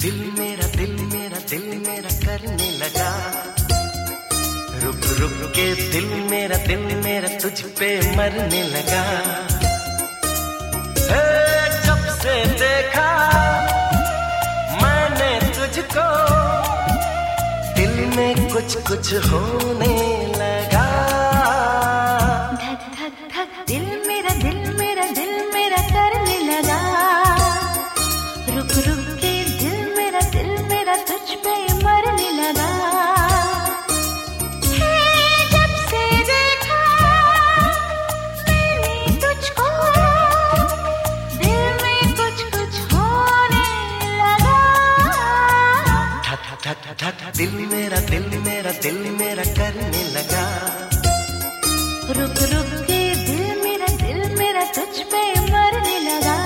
दिल मेरा दिल मेरा दिल मेरा करने लगा। रुक रुक के दिल मेरा दिल मेरा तुझ पे मरने लगा। ए, जब से देखा मैंने तुझको दिल में कुछ कुछ होने दिल मेरा दिल मेरा दिल मेरा करने लगा। रुक रुक के दिल मेरा दिल मेरा तुझ पे मरने लगा।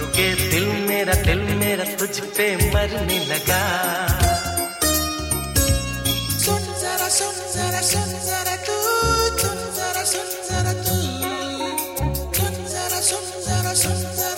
रुक दिल मेरा दिल मेरा तुझ पे मरने लगा। सुन जरा सुन जरा सुन जरा तू, सुन जरा सुन जरा तू। सुन जरा सुन जरा सुन जरा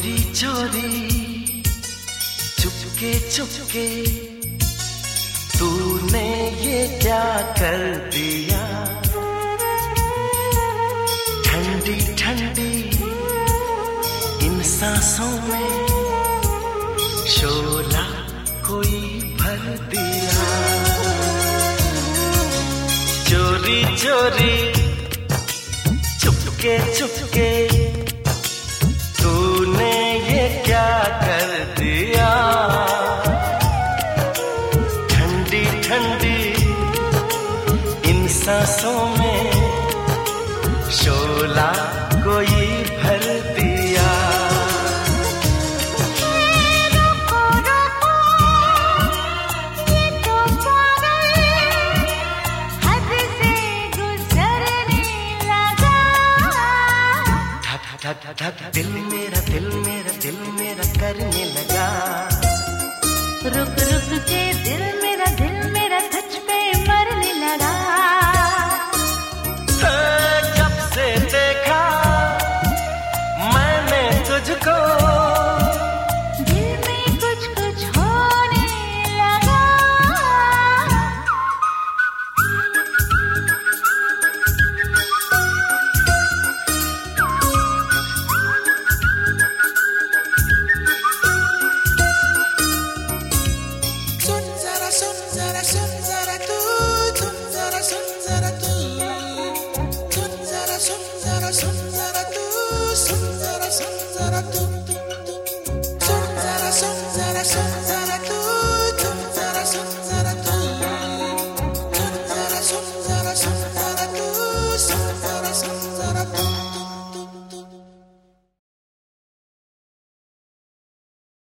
चोरी चोरी। चुपके चुपके तूने ये क्या कर दिया? ठंडी ठंडी इन सांसों में शोला कोई भर दिया। चोरी चोरी। चुपके चुपके सांसों में शोला कोई भर दिया धक धक धक दिल मेरा दिल मेरा दिल मेरा करने लगा